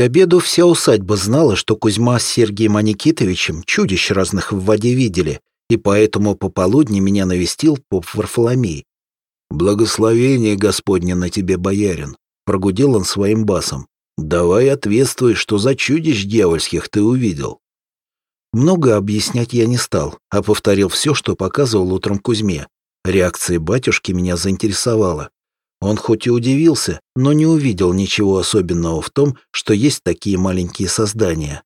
К обеду вся усадьба знала, что Кузьма с Сергием Аникитовичем чудищ разных в воде видели, и поэтому пополудни меня навестил поп Варфоломей. «Благословение Господне на тебе, боярин!» — прогудел он своим басом. «Давай ответствуй, что за чудищ дьявольских ты увидел». Много объяснять я не стал, а повторил все, что показывал утром Кузьме. Реакция батюшки меня заинтересовала. Он хоть и удивился, но не увидел ничего особенного в том, что есть такие маленькие создания.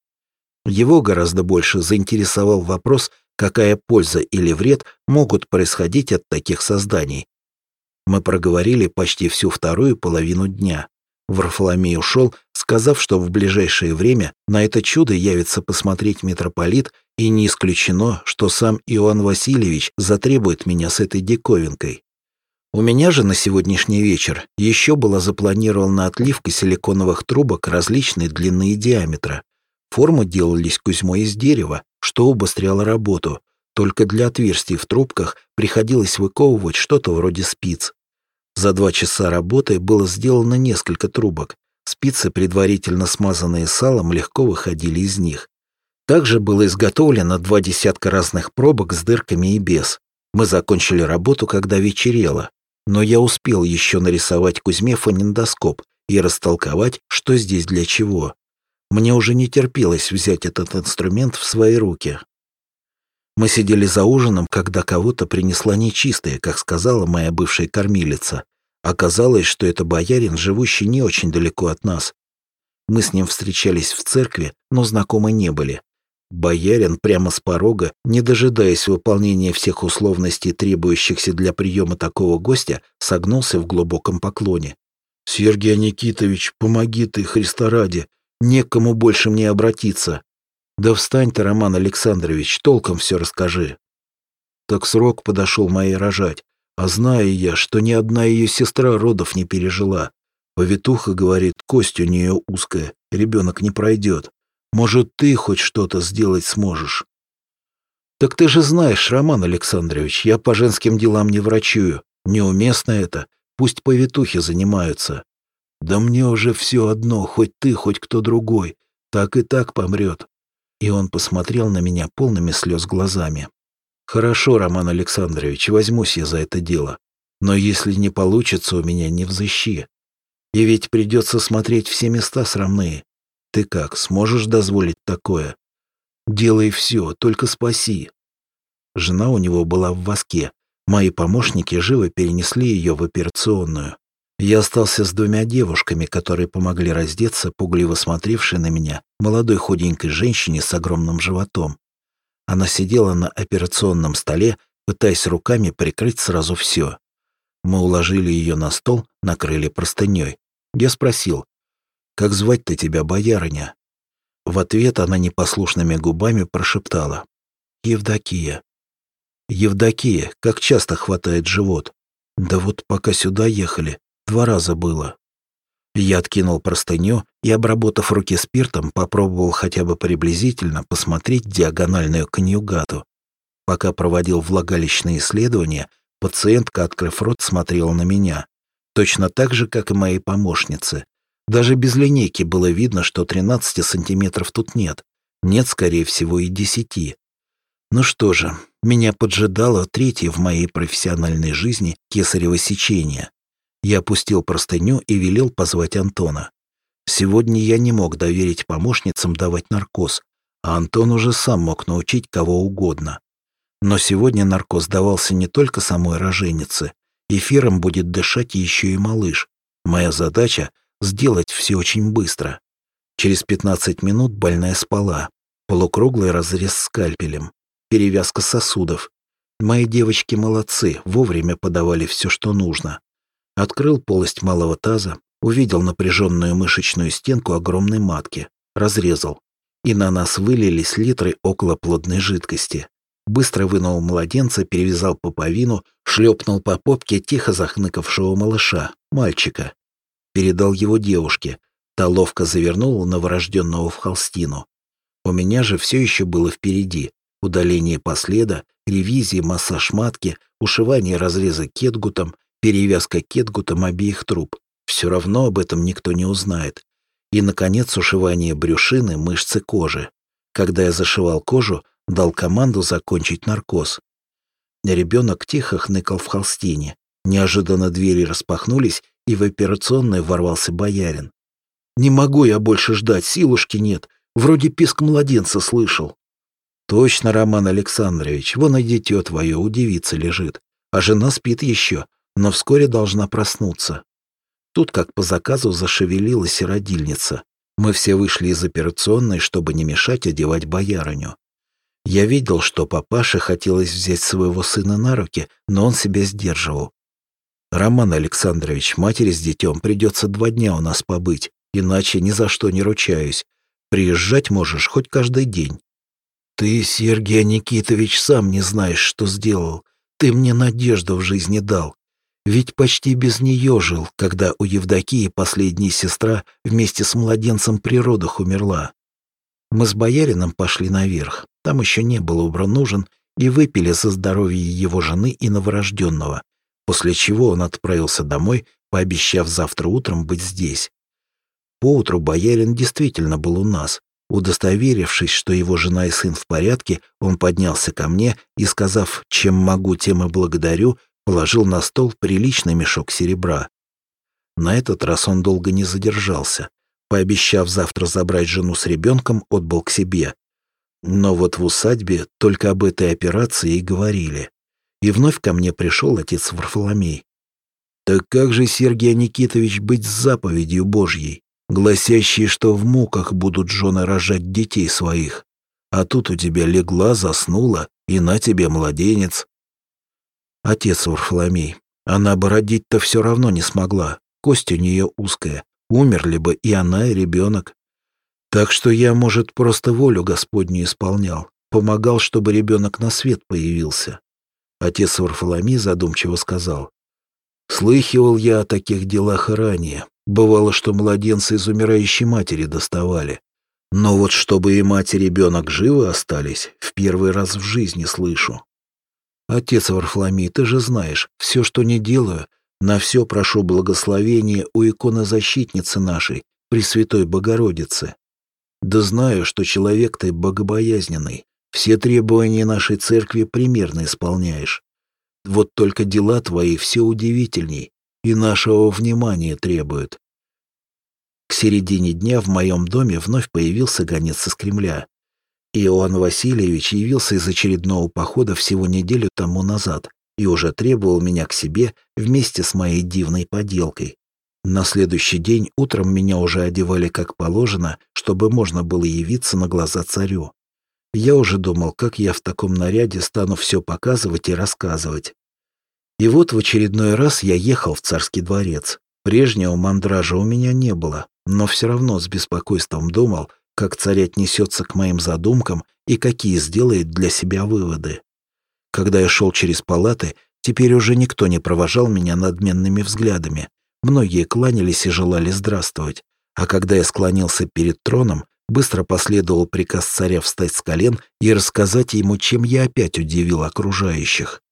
Его гораздо больше заинтересовал вопрос, какая польза или вред могут происходить от таких созданий. Мы проговорили почти всю вторую половину дня. Варфоломей ушел, сказав, что в ближайшее время на это чудо явится посмотреть митрополит, и не исключено, что сам Иоанн Васильевич затребует меня с этой диковинкой. У меня же на сегодняшний вечер еще была запланирована отливка силиконовых трубок различной длины и диаметра. Формы делались Кузьмой из дерева, что обостряло работу. Только для отверстий в трубках приходилось выковывать что-то вроде спиц. За два часа работы было сделано несколько трубок. Спицы, предварительно смазанные салом, легко выходили из них. Также было изготовлено два десятка разных пробок с дырками и без. Мы закончили работу, когда вечерело. Но я успел еще нарисовать Кузьме фонендоскоп и растолковать, что здесь для чего. Мне уже не терпелось взять этот инструмент в свои руки. Мы сидели за ужином, когда кого-то принесла нечистая, как сказала моя бывшая кормилица. Оказалось, что это боярин, живущий не очень далеко от нас. Мы с ним встречались в церкви, но знакомы не были. Боярин прямо с порога, не дожидаясь выполнения всех условностей, требующихся для приема такого гостя, согнулся в глубоком поклоне. «Сергей Никитович, помоги ты, Христа ради, некому больше мне обратиться». «Да встань ты, Роман Александрович, толком все расскажи». Так срок подошел моей рожать, а знаю я, что ни одна ее сестра родов не пережила. Повитуха говорит, кость у нее узкая, ребенок не пройдет. Может, ты хоть что-то сделать сможешь?» «Так ты же знаешь, Роман Александрович, я по женским делам не врачую. Неуместно это. Пусть повитухи занимаются. Да мне уже все одно, хоть ты, хоть кто другой. Так и так помрет». И он посмотрел на меня полными слез глазами. «Хорошо, Роман Александрович, возьмусь я за это дело. Но если не получится, у меня не взыщи. И ведь придется смотреть все места срамные. Ты как, сможешь дозволить такое? Делай все, только спаси. Жена у него была в воске. Мои помощники живо перенесли ее в операционную. Я остался с двумя девушками, которые помогли раздеться, пугливо смотревшей на меня, молодой худенькой женщине с огромным животом. Она сидела на операционном столе, пытаясь руками прикрыть сразу все. Мы уложили ее на стол, накрыли простыней. Я спросил, как звать-то тебя, боярыня?» В ответ она непослушными губами прошептала. «Евдокия». «Евдокия, как часто хватает живот?» «Да вот пока сюда ехали, два раза было». Я откинул простыню и, обработав руки спиртом, попробовал хотя бы приблизительно посмотреть диагональную конъюгату. Пока проводил влагалищные исследования, пациентка, открыв рот, смотрела на меня. Точно так же, как и мои помощницы. Даже без линейки было видно, что 13 сантиметров тут нет. Нет, скорее всего, и 10. Ну что же, меня поджидало третье в моей профессиональной жизни кесарево сечение. Я опустил простыню и велел позвать Антона. Сегодня я не мог доверить помощницам давать наркоз, а Антон уже сам мог научить кого угодно. Но сегодня наркоз давался не только самой роженице. Эфиром будет дышать еще и малыш. Моя задача — сделать все очень быстро. Через 15 минут больная спала. Полукруглый разрез скальпелем. Перевязка сосудов. Мои девочки молодцы, вовремя подавали все, что нужно. Открыл полость малого таза, увидел напряженную мышечную стенку огромной матки, разрезал. И на нас вылились литры околоплодной жидкости. Быстро вынул младенца, перевязал пуповину, шлепнул по попке тихо захныкавшего малыша, мальчика, передал его девушке. Та ловко завернула новорожденного в холстину. У меня же все еще было впереди. Удаление последа, ревизия, массаж матки, ушивание разреза кетгутом, перевязка кетгутом обеих труб. Все равно об этом никто не узнает. И, наконец, ушивание брюшины, мышцы кожи. Когда я зашивал кожу, дал команду закончить наркоз. Ребенок тихо хныкал в холстине. Неожиданно двери распахнулись, и в операционную ворвался боярин. «Не могу я больше ждать, силушки нет. Вроде писк младенца слышал». «Точно, Роман Александрович, вон и дитё твое у девицы лежит, а жена спит еще, но вскоре должна проснуться». Тут, как по заказу, зашевелилась и родильница. Мы все вышли из операционной, чтобы не мешать одевать боярыню. Я видел, что папаше хотелось взять своего сына на руки, но он себя сдерживал. «Роман Александрович, матери с детем придется два дня у нас побыть, иначе ни за что не ручаюсь. Приезжать можешь хоть каждый день». «Ты, Сергей Никитович, сам не знаешь, что сделал. Ты мне надежду в жизни дал. Ведь почти без нее жил, когда у Евдокии последняя сестра вместе с младенцем при родах умерла. Мы с боярином пошли наверх, там еще не было убран нужен, и выпили за здоровье его жены и новорожденного, после чего он отправился домой, пообещав завтра утром быть здесь. Поутру боярин действительно был у нас. Удостоверившись, что его жена и сын в порядке, он поднялся ко мне и, сказав, чем могу, тем и благодарю, положил на стол приличный мешок серебра. На этот раз он долго не задержался. Пообещав завтра забрать жену с ребенком, отбыл к себе. Но вот в усадьбе только об этой операции и говорили. И вновь ко мне пришел отец Варфоломей. «Так как же, Сергей Никитович, быть с заповедью Божьей, гласящей, что в муках будут жены рожать детей своих? А тут у тебя легла, заснула, и на тебе младенец». «Отец Варфоломей, она бы родить-то все равно не смогла, кость у нее узкая, умерли бы и она, и ребенок. Так что я, может, просто волю Господню исполнял, помогал, чтобы ребенок на свет появился. Отец Варфоломей задумчиво сказал. «Слыхивал я о таких делах ранее. Бывало, что младенцы из умирающей матери доставали. Но вот чтобы и мать, и ребенок живы остались, в первый раз в жизни слышу. Отец Варфоломей, ты же знаешь, все, что не делаю, на все прошу благословения у иконы защитницы нашей, Пресвятой Богородицы. Да знаю, что человек ты богобоязненный, все требования нашей церкви примерно исполняешь. Вот только дела твои все удивительней и нашего внимания требуют. К середине дня в моем доме вновь появился гонец из Кремля. Иоанн Васильевич явился из очередного похода всего неделю тому назад и уже требовал меня к себе вместе с моей дивной поделкой. На следующий день утром меня уже одевали как положено, чтобы можно было явиться на глаза царю. Я уже думал, как я в таком наряде стану все показывать и рассказывать. И вот в очередной раз я ехал в царский дворец. Прежнего мандража у меня не было, но все равно с беспокойством думал, как царь отнесется к моим задумкам и какие сделает для себя выводы. Когда я шел через палаты, теперь уже никто не провожал меня надменными взглядами. Многие кланялись и желали здравствовать. А когда я склонился перед троном, Быстро последовал приказ царя встать с колен и рассказать ему, чем я опять удивил окружающих.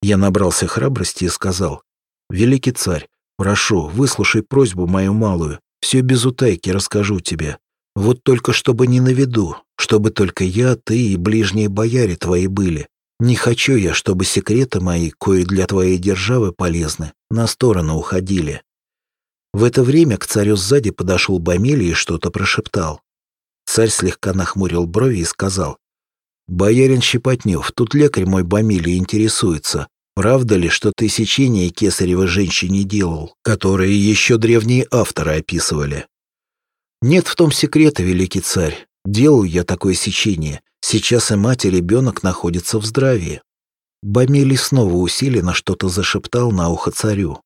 Я набрался храбрости и сказал, «Великий царь, прошу, выслушай просьбу мою малую, все без утайки расскажу тебе. Вот только чтобы не на виду, чтобы только я, ты и ближние бояре твои были. Не хочу я, чтобы секреты мои, кои для твоей державы полезны, на сторону уходили». В это время к царю сзади подошел Бамилий и что-то прошептал. Царь слегка нахмурил брови и сказал. «Боярин Щепотнев, тут лекарь мой Бамилий интересуется. Правда ли, что ты сечение кесарева женщине делал, которые еще древние авторы описывали?» «Нет в том секрета, великий царь. Делал я такое сечение. Сейчас и мать, и ребенок находятся в здравии». Бамилий снова усиленно что-то зашептал на ухо царю.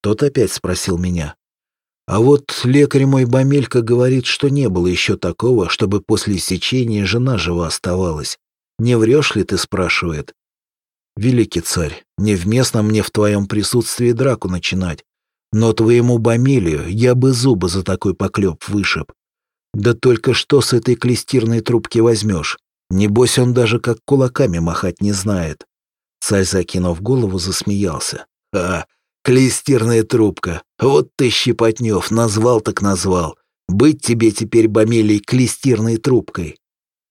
Тот опять спросил меня. А вот лекарь мой Бамелька говорит, что не было еще такого, чтобы после сечения жена жива оставалась. Не врешь ли ты, спрашивает. Великий царь, невместно мне в твоем присутствии драку начинать, но твоему Бамилию я бы зубы за такой поклеп вышиб. Да только что с этой клестирной трубки возьмешь? Небось он даже как кулаками махать не знает. Царь, закинув голову, засмеялся. «А, Клейстирная трубка. Вот ты, Щепотнев, назвал так назвал. Быть тебе теперь, Бомелий, клестирной трубкой.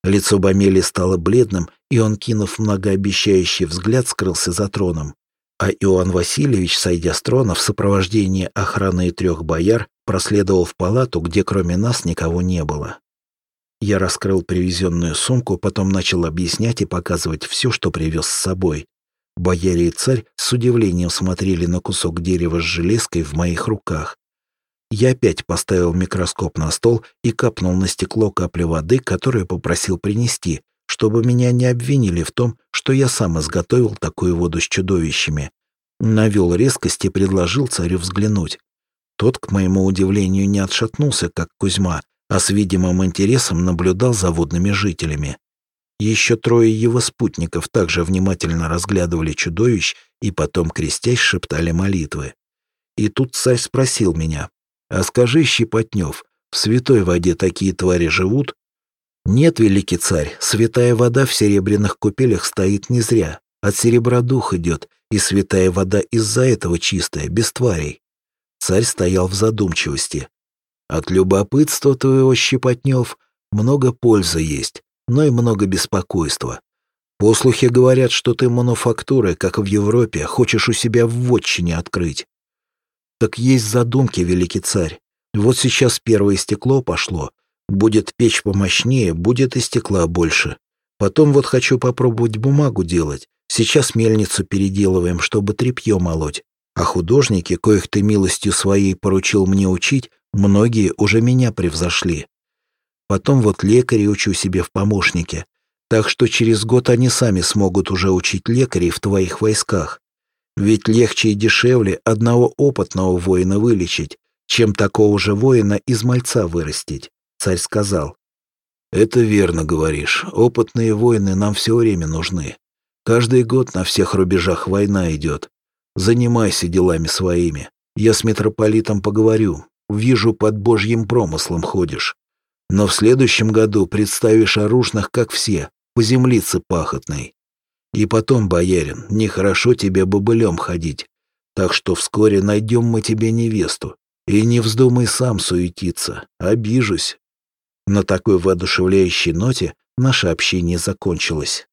Лицо Бомели стало бледным, и он, кинув многообещающий взгляд, скрылся за троном. А Иоанн Васильевич, сойдя с трона в сопровождении охраны и трех бояр, проследовал в палату, где кроме нас никого не было. Я раскрыл привезенную сумку, потом начал объяснять и показывать все, что привез с собой. Бояре и царь с удивлением смотрели на кусок дерева с железкой в моих руках. Я опять поставил микроскоп на стол и капнул на стекло капли воды, которую попросил принести, чтобы меня не обвинили в том, что я сам изготовил такую воду с чудовищами. Навел резкость и предложил царю взглянуть. Тот, к моему удивлению, не отшатнулся, как Кузьма, а с видимым интересом наблюдал за водными жителями. Еще трое его спутников также внимательно разглядывали чудовищ и потом, крестясь, шептали молитвы. И тут царь спросил меня, а скажи, Щепотнев, в святой воде такие твари живут? Нет, великий царь, святая вода в серебряных купелях стоит не зря. От серебра дух идет, и святая вода из-за этого чистая, без тварей. Царь стоял в задумчивости. От любопытства твоего, Щепотнев, много пользы есть, но и много беспокойства. Послухи говорят, что ты мануфактуры, как в Европе, хочешь у себя в вотчине открыть. Так есть задумки, великий царь. Вот сейчас первое стекло пошло. Будет печь помощнее, будет и стекла больше. Потом вот хочу попробовать бумагу делать. Сейчас мельницу переделываем, чтобы тряпье молоть. А художники, коих ты милостью своей поручил мне учить, многие уже меня превзошли. Потом вот лекари учу себе в помощнике. Так что через год они сами смогут уже учить лекарей в твоих войсках. Ведь легче и дешевле одного опытного воина вылечить, чем такого же воина из мальца вырастить, царь сказал. Это верно говоришь. Опытные воины нам все время нужны. Каждый год на всех рубежах война идет. Занимайся делами своими. Я с митрополитом поговорю. Вижу, под божьим промыслом ходишь. Но в следующем году представишь оружных, как все, по землице пахотной. И потом, боярин, нехорошо тебе бобылем ходить, так что вскоре найдем мы тебе невесту. И не вздумай сам суетиться, обижусь». На такой воодушевляющей ноте наше общение закончилось.